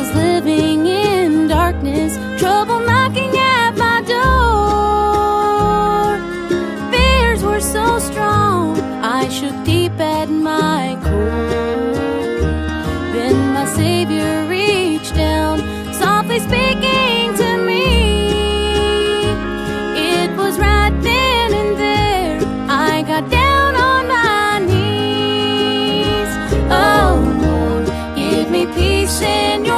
was living in darkness, trouble knocking at my door. Fears were so strong, I shook deep at my core. Then my savior.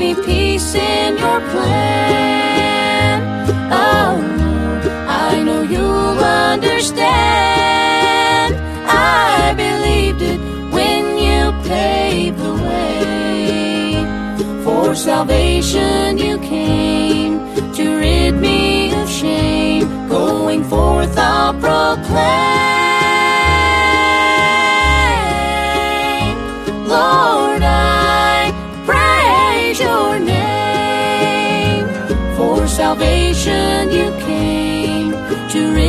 me peace in your plan. Oh, I know you'll understand. I believed it when you paved the way for salvation. You came. salvation you came to